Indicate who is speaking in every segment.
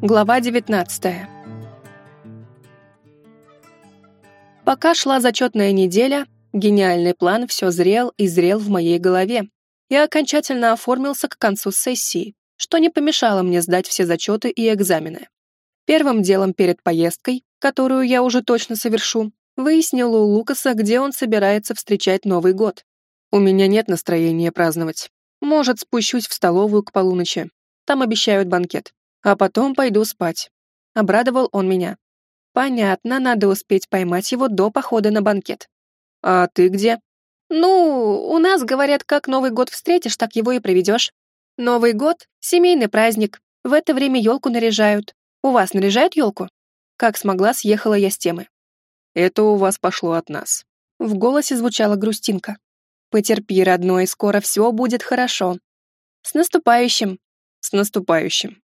Speaker 1: Глава 19. Пока шла зачетная неделя, гениальный план все зрел и зрел в моей голове и окончательно оформился к концу сессии, что не помешало мне сдать все зачеты и экзамены. Первым делом перед поездкой, которую я уже точно совершу, выяснила у Лукаса, где он собирается встречать Новый год. У меня нет настроения праздновать. Может, спущусь в столовую к полуночи. Там обещают банкет. А потом пойду спать. Обрадовал он меня. Понятно, надо успеть поймать его до похода на банкет. А ты где? Ну, у нас, говорят, как Новый год встретишь, так его и проведешь. Новый год — семейный праздник. В это время елку наряжают. У вас наряжают елку? Как смогла, съехала я с темы. Это у вас пошло от нас. В голосе звучала грустинка. Потерпи, родной, скоро все будет хорошо. С наступающим. С наступающим.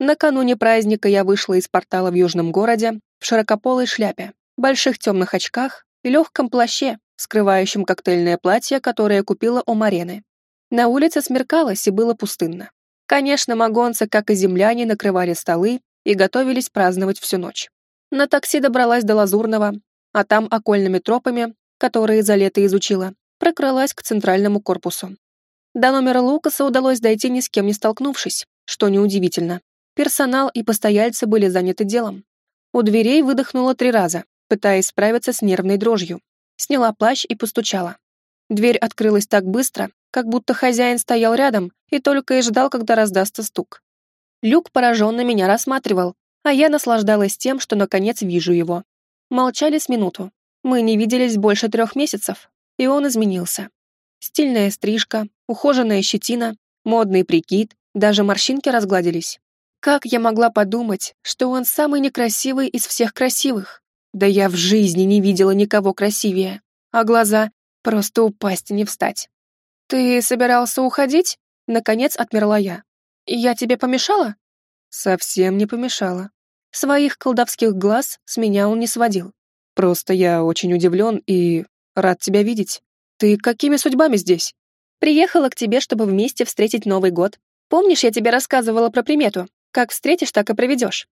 Speaker 1: Накануне праздника я вышла из портала в южном городе в широкополой шляпе, больших темных очках и легком плаще, скрывающем коктейльное платье, которое купила у Марены. На улице смеркалось и было пустынно. Конечно, магонцы, как и земляне, накрывали столы и готовились праздновать всю ночь. На такси добралась до Лазурного, а там окольными тропами, которые за лето изучила, прокралась к центральному корпусу. До номера Лукаса удалось дойти ни с кем не столкнувшись, что неудивительно. Персонал и постояльцы были заняты делом. У дверей выдохнула три раза, пытаясь справиться с нервной дрожью. Сняла плащ и постучала. Дверь открылась так быстро, как будто хозяин стоял рядом и только и ждал, когда раздастся стук. Люк пораженно меня рассматривал, а я наслаждалась тем, что наконец вижу его. Молчали с минуту. Мы не виделись больше трех месяцев, и он изменился. Стильная стрижка, ухоженная щетина, модный прикид, даже морщинки разгладились. Как я могла подумать, что он самый некрасивый из всех красивых? Да я в жизни не видела никого красивее. А глаза просто упасть и не встать. «Ты собирался уходить?» Наконец отмерла я. «Я тебе помешала?» Совсем не помешала. Своих колдовских глаз с меня он не сводил. Просто я очень удивлен и Рад тебя видеть. Ты какими судьбами здесь? Приехала к тебе, чтобы вместе встретить Новый год. Помнишь, я тебе рассказывала про примету? Как встретишь, так и проведешь.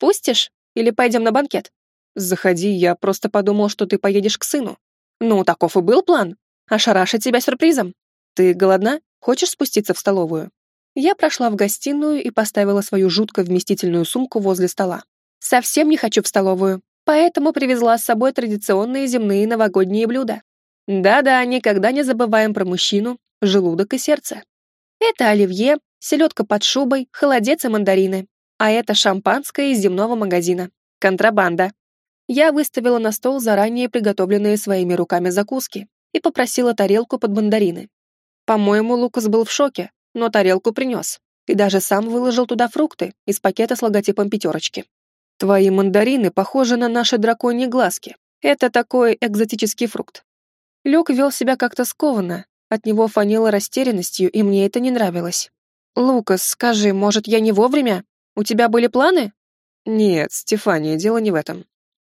Speaker 1: Пустишь? Или пойдем на банкет? Заходи, я просто подумал, что ты поедешь к сыну. Ну, таков и был план. Ошарашить тебя сюрпризом. Ты голодна? Хочешь спуститься в столовую? Я прошла в гостиную и поставила свою жутко вместительную сумку возле стола. Совсем не хочу в столовую поэтому привезла с собой традиционные земные новогодние блюда. Да-да, никогда не забываем про мужчину, желудок и сердце. Это оливье, селедка под шубой, холодец и мандарины. А это шампанское из земного магазина. Контрабанда. Я выставила на стол заранее приготовленные своими руками закуски и попросила тарелку под мандарины. По-моему, Лукас был в шоке, но тарелку принес. И даже сам выложил туда фрукты из пакета с логотипом пятерочки. Твои мандарины похожи на наши драконьи глазки. Это такой экзотический фрукт. Люк вел себя как-то скованно, от него фанило растерянностью, и мне это не нравилось. «Лукас, скажи, может, я не вовремя? У тебя были планы?» «Нет, Стефания, дело не в этом».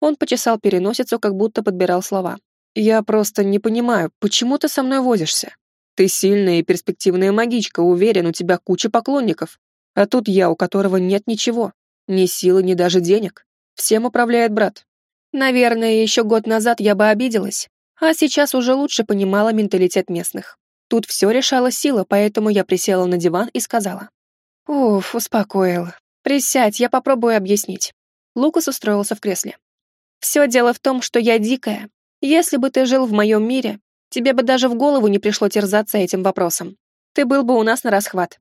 Speaker 1: Он почесал переносицу, как будто подбирал слова. «Я просто не понимаю, почему ты со мной возишься? Ты сильная и перспективная магичка, уверен, у тебя куча поклонников. А тут я, у которого нет ничего. Ни силы, ни даже денег. Всем управляет брат. Наверное, еще год назад я бы обиделась, а сейчас уже лучше понимала менталитет местных. Тут все решала сила, поэтому я присела на диван и сказала. «Уф, успокоил. Присядь, я попробую объяснить». Лукас устроился в кресле. «Все дело в том, что я дикая. Если бы ты жил в моем мире, тебе бы даже в голову не пришло терзаться этим вопросом. Ты был бы у нас на расхват.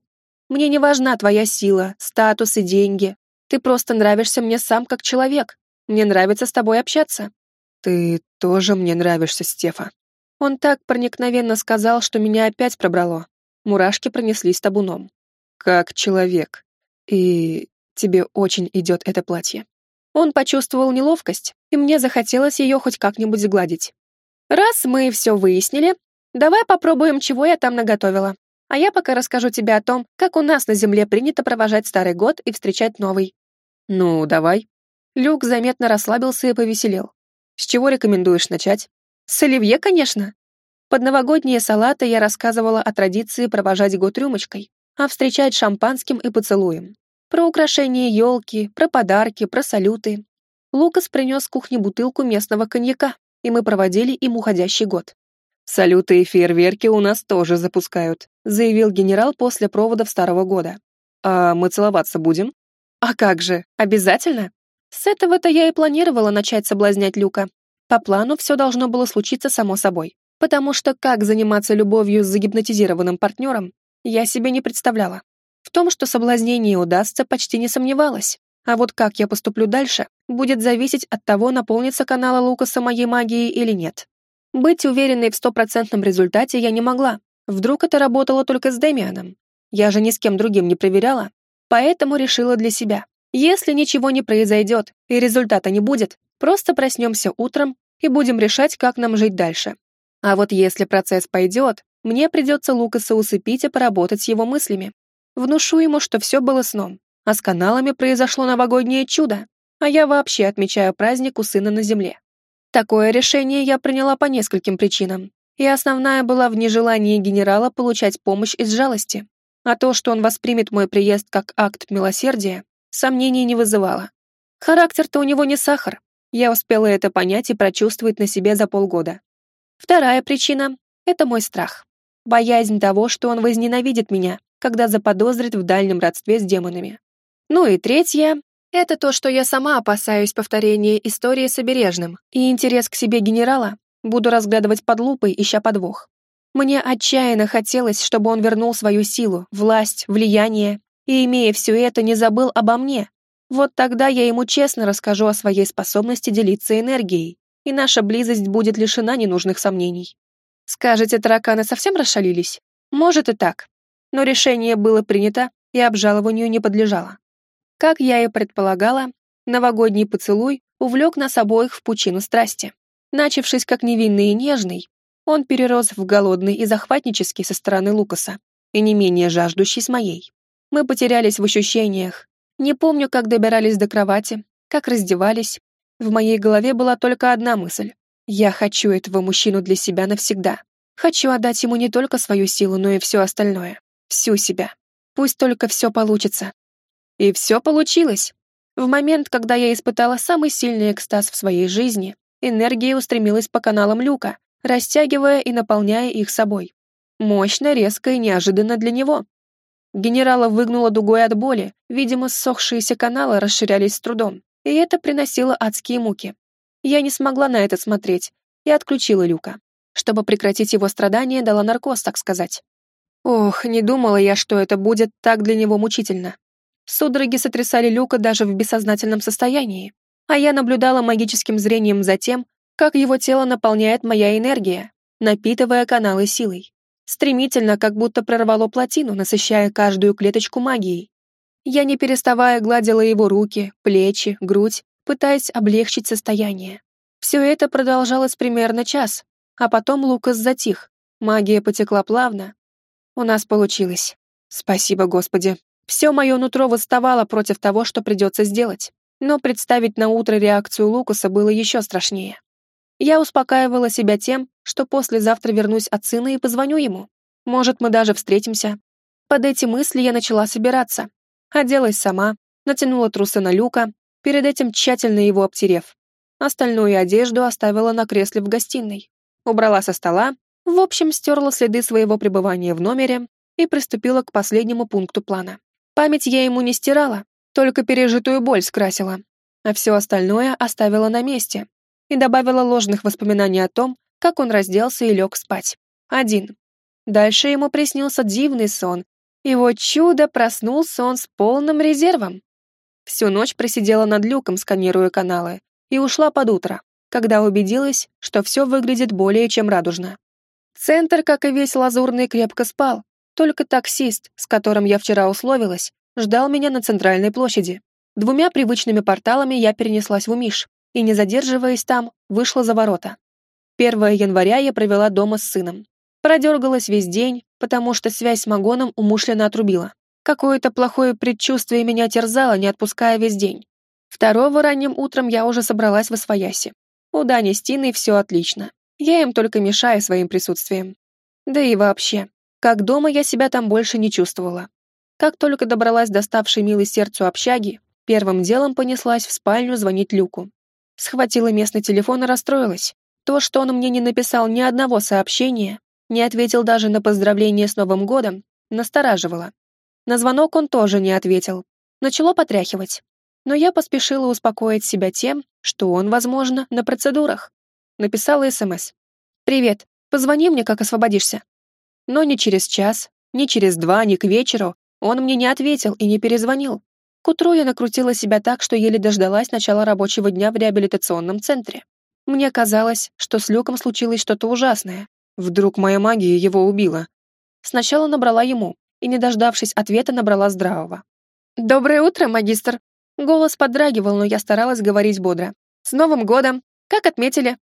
Speaker 1: Мне не важна твоя сила, статус и деньги. Ты просто нравишься мне сам как человек. Мне нравится с тобой общаться». «Ты тоже мне нравишься, Стефа». Он так проникновенно сказал, что меня опять пробрало. Мурашки пронеслись табуном. «Как человек. И тебе очень идет это платье». Он почувствовал неловкость, и мне захотелось ее хоть как-нибудь сгладить. «Раз мы все выяснили, давай попробуем, чего я там наготовила. А я пока расскажу тебе о том, как у нас на Земле принято провожать Старый год и встречать Новый. Ну, давай. Люк заметно расслабился и повеселел. С чего рекомендуешь начать? С оливье, конечно. Под новогодние салаты я рассказывала о традиции провожать год рюмочкой, а встречать шампанским и поцелуем. Про украшение елки, про подарки, про салюты. Лукас принес с кухни бутылку местного коньяка, и мы проводили им уходящий год. «Салюты и фейерверки у нас тоже запускают», заявил генерал после проводов Старого года. «А мы целоваться будем?» «А как же, обязательно?» С этого-то я и планировала начать соблазнять Люка. По плану все должно было случиться само собой, потому что как заниматься любовью с загипнотизированным партнером, я себе не представляла. В том, что соблазнение удастся, почти не сомневалась. А вот как я поступлю дальше, будет зависеть от того, наполнится канала Лукаса моей магией или нет. Быть уверенной в стопроцентном результате я не могла. Вдруг это работало только с Дэмианом. Я же ни с кем другим не проверяла. Поэтому решила для себя. Если ничего не произойдет и результата не будет, просто проснемся утром и будем решать, как нам жить дальше. А вот если процесс пойдет, мне придется Лукаса усыпить и поработать с его мыслями. Внушу ему, что все было сном, а с каналами произошло новогоднее чудо, а я вообще отмечаю праздник у сына на земле. Такое решение я приняла по нескольким причинам, и основная была в нежелании генерала получать помощь из жалости, а то, что он воспримет мой приезд как акт милосердия, сомнений не вызывало. Характер-то у него не сахар, я успела это понять и прочувствовать на себе за полгода. Вторая причина — это мой страх. Боязнь того, что он возненавидит меня, когда заподозрит в дальнем родстве с демонами. Ну и третье — это то, что я сама опасаюсь повторения истории с обережным, и интерес к себе генерала буду разглядывать под лупой, ища подвох. Мне отчаянно хотелось, чтобы он вернул свою силу, власть, влияние, и, имея все это, не забыл обо мне. Вот тогда я ему честно расскажу о своей способности делиться энергией, и наша близость будет лишена ненужных сомнений. Скажете, тараканы совсем расшалились? Может и так. Но решение было принято и обжалованию не подлежало. Как я и предполагала, новогодний поцелуй увлек нас обоих в пучину страсти. Начавшись как невинный и нежный, он перерос в голодный и захватнический со стороны Лукаса, и не менее жаждущий с моей. Мы потерялись в ощущениях. Не помню, как добирались до кровати, как раздевались. В моей голове была только одна мысль. Я хочу этого мужчину для себя навсегда. Хочу отдать ему не только свою силу, но и все остальное. Всю себя. Пусть только все получится. И все получилось. В момент, когда я испытала самый сильный экстаз в своей жизни, энергия устремилась по каналам люка, растягивая и наполняя их собой. Мощно, резко и неожиданно для него. Генерала выгнуло дугой от боли, видимо, ссохшиеся каналы расширялись с трудом, и это приносило адские муки. Я не смогла на это смотреть и отключила Люка. Чтобы прекратить его страдания, дала наркоз, так сказать. Ох, не думала я, что это будет так для него мучительно. Судороги сотрясали Люка даже в бессознательном состоянии, а я наблюдала магическим зрением за тем, как его тело наполняет моя энергия, напитывая каналы силой. Стремительно, как будто прорвало плотину, насыщая каждую клеточку магией. Я не переставая гладила его руки, плечи, грудь, пытаясь облегчить состояние. Все это продолжалось примерно час, а потом Лукас затих. Магия потекла плавно. У нас получилось. Спасибо, Господи. Все мое нутро восставало против того, что придется сделать. Но представить на утро реакцию Лукаса было еще страшнее. Я успокаивала себя тем, что послезавтра вернусь от сына и позвоню ему. Может, мы даже встретимся. Под эти мысли я начала собираться. Оделась сама, натянула трусы на люка, перед этим тщательно его обтерев. Остальную одежду оставила на кресле в гостиной. Убрала со стола, в общем, стерла следы своего пребывания в номере и приступила к последнему пункту плана. Память я ему не стирала, только пережитую боль скрасила, а все остальное оставила на месте и добавила ложных воспоминаний о том, как он разделся и лег спать. Один. Дальше ему приснился дивный сон, и вот чудо проснулся он с полным резервом. Всю ночь просидела над люком, сканируя каналы, и ушла под утро, когда убедилась, что все выглядит более чем радужно. Центр, как и весь Лазурный, крепко спал, только таксист, с которым я вчера условилась, ждал меня на центральной площади. Двумя привычными порталами я перенеслась в Умиш и, не задерживаясь там, вышла за ворота. 1 января я провела дома с сыном. Продергалась весь день, потому что связь с Магоном умышленно отрубила. Какое-то плохое предчувствие меня терзало, не отпуская весь день. Второго ранним утром я уже собралась в Освояси. У Дани с Тиной все отлично. Я им только мешаю своим присутствием. Да и вообще, как дома я себя там больше не чувствовала. Как только добралась до ставшей милой сердцу общаги, первым делом понеслась в спальню звонить Люку. Схватила местный телефон и расстроилась. То, что он мне не написал ни одного сообщения, не ответил даже на поздравление с Новым годом, настораживало. На звонок он тоже не ответил. Начало потряхивать. Но я поспешила успокоить себя тем, что он, возможно, на процедурах. Написала СМС. «Привет, позвони мне, как освободишься». Но ни через час, ни через два, ни к вечеру он мне не ответил и не перезвонил. К утру я накрутила себя так, что еле дождалась начала рабочего дня в реабилитационном центре. Мне казалось, что с Люком случилось что-то ужасное. Вдруг моя магия его убила. Сначала набрала ему, и, не дождавшись ответа, набрала здравого. «Доброе утро, магистр!» Голос подрагивал, но я старалась говорить бодро. «С Новым годом! Как отметили?»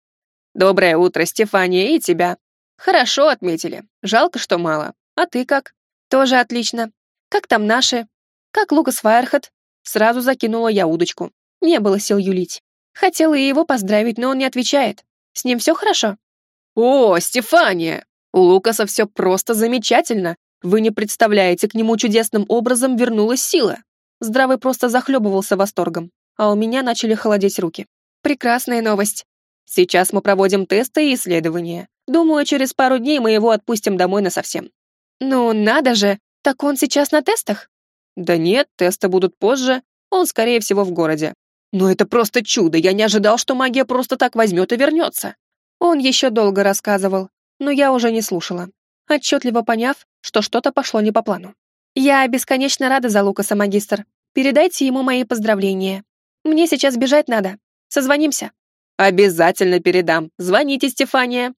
Speaker 1: «Доброе утро, Стефания, и тебя!» «Хорошо отметили. Жалко, что мало. А ты как?» «Тоже отлично. Как там наши?» «Как Лукас Файерхат?» Сразу закинула я удочку. Не было сил юлить. Хотела и его поздравить, но он не отвечает. С ним все хорошо? «О, Стефания! У Лукаса все просто замечательно. Вы не представляете, к нему чудесным образом вернулась сила». Здравый просто захлебывался восторгом, а у меня начали холодеть руки. «Прекрасная новость. Сейчас мы проводим тесты и исследования. Думаю, через пару дней мы его отпустим домой насовсем». «Ну, надо же! Так он сейчас на тестах?» «Да нет, тесты будут позже. Он, скорее всего, в городе. Но это просто чудо, я не ожидал, что магия просто так возьмет и вернется. Он еще долго рассказывал, но я уже не слушала, отчетливо поняв, что что-то пошло не по плану. «Я бесконечно рада за Лукаса, магистр. Передайте ему мои поздравления. Мне сейчас бежать надо. Созвонимся». «Обязательно передам. Звоните, Стефания».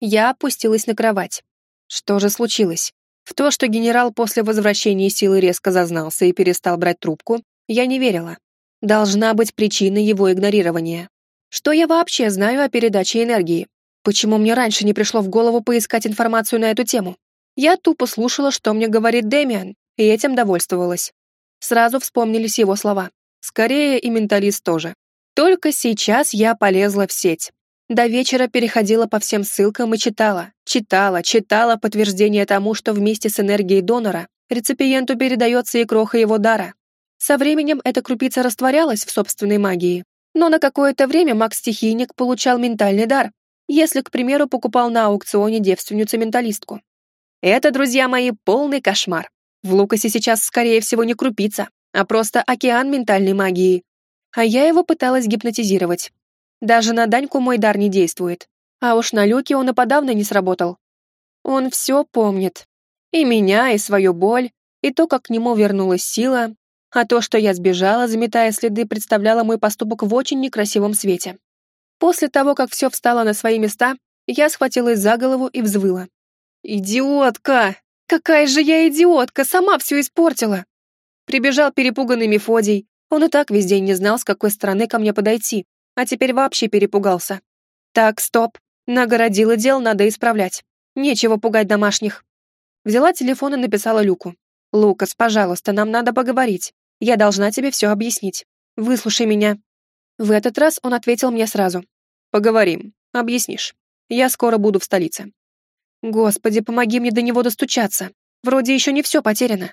Speaker 1: Я опустилась на кровать. Что же случилось? В то, что генерал после возвращения силы резко зазнался и перестал брать трубку, я не верила должна быть причина его игнорирования. Что я вообще знаю о передаче энергии? Почему мне раньше не пришло в голову поискать информацию на эту тему? Я тупо слушала, что мне говорит Дэмиан, и этим довольствовалась. Сразу вспомнились его слова. Скорее и менталист тоже. Только сейчас я полезла в сеть. До вечера переходила по всем ссылкам и читала, читала, читала подтверждение тому, что вместе с энергией донора реципиенту передается и кроха его дара. Со временем эта крупица растворялась в собственной магии, но на какое-то время маг-стихийник получал ментальный дар, если, к примеру, покупал на аукционе девственницу-менталистку. Это, друзья мои, полный кошмар. В Лукасе сейчас, скорее всего, не крупица, а просто океан ментальной магии. А я его пыталась гипнотизировать. Даже на Даньку мой дар не действует. А уж на Люке он и подавно не сработал. Он все помнит. И меня, и свою боль, и то, как к нему вернулась сила, а то, что я сбежала, заметая следы, представляло мой поступок в очень некрасивом свете. После того, как все встало на свои места, я схватилась за голову и взвыла. «Идиотка! Какая же я идиотка! Сама все испортила!» Прибежал перепуганный Мефодий. Он и так весь день не знал, с какой стороны ко мне подойти, а теперь вообще перепугался. «Так, стоп. Нагородила дел, надо исправлять. Нечего пугать домашних». Взяла телефон и написала Люку. «Лукас, пожалуйста, нам надо поговорить. Я должна тебе все объяснить. Выслушай меня». В этот раз он ответил мне сразу. «Поговорим. Объяснишь. Я скоро буду в столице». «Господи, помоги мне до него достучаться. Вроде еще не все потеряно».